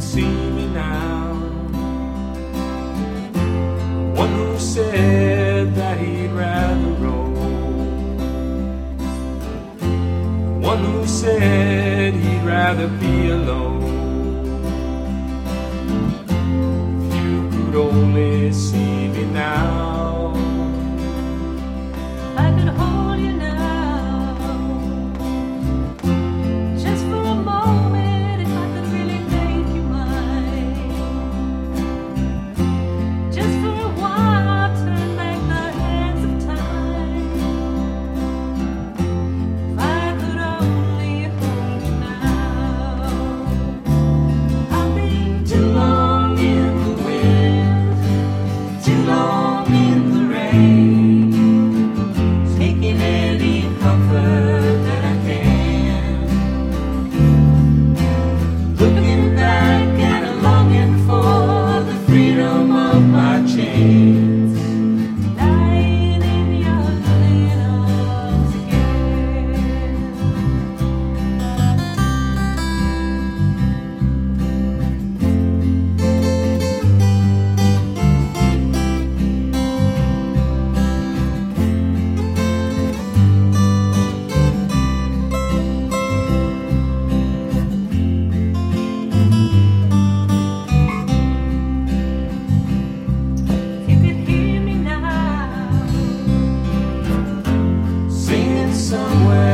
see me now. One who said that he'd rather roam. One who said he'd rather be alone. somewhere.